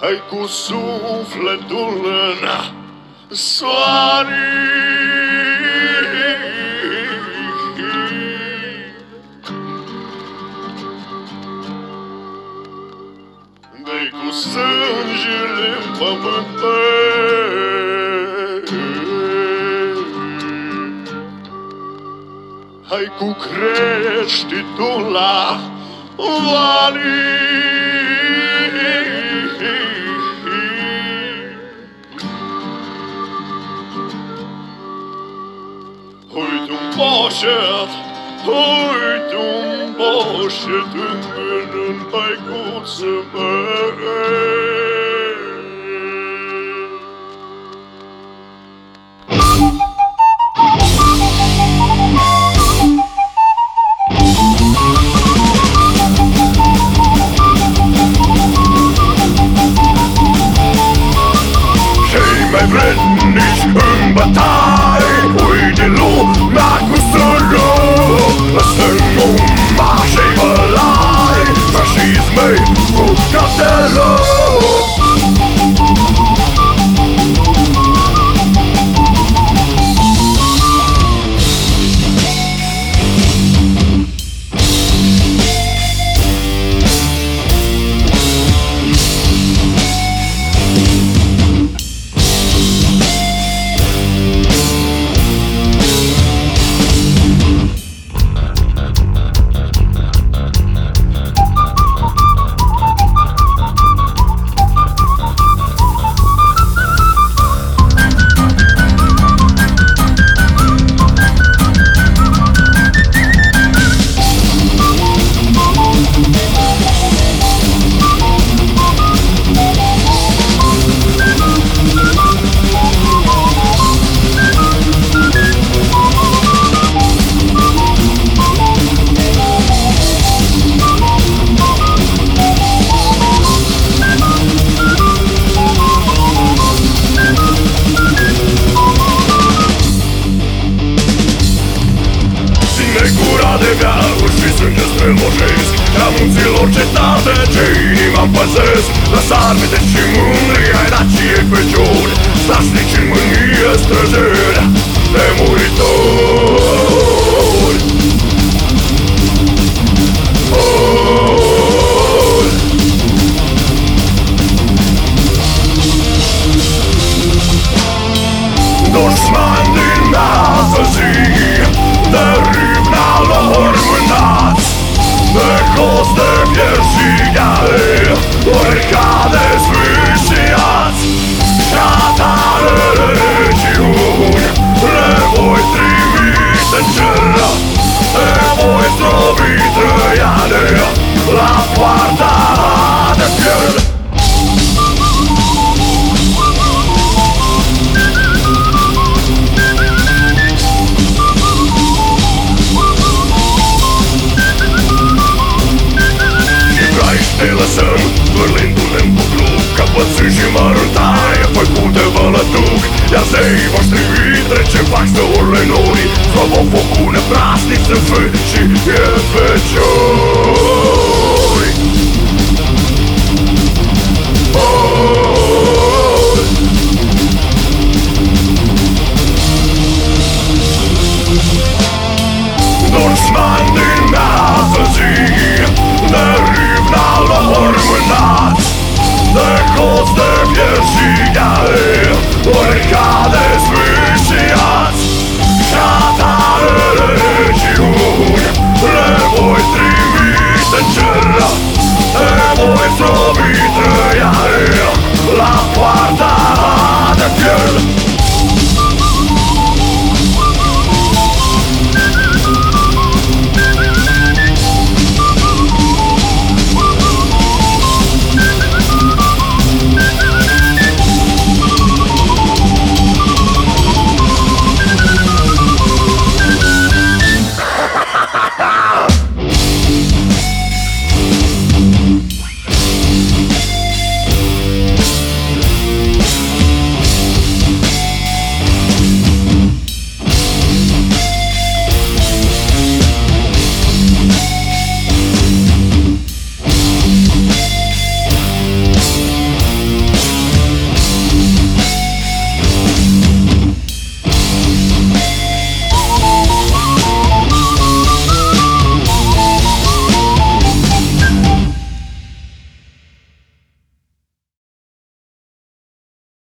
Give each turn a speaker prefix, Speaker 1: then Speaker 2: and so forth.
Speaker 1: Hai cu sufletul în soare. Dai cu sângele în pământ Hai cu creștitul la Uite un poșet, uite un poșet în mână în sânge strămoșesc La munților cetate ce inima împăzesc Lăsar de și mândri ai daciei feciori Strașnici în mânie străjeri de muritori Ori. Dușman din nază zi De râvna lor mânați De cost de și mărântare Făcute vă lătuc Iar zei voștri trece fac să urle în unii Slovofocune prasnic să fă și e fecior. contro mi te la porta de defiende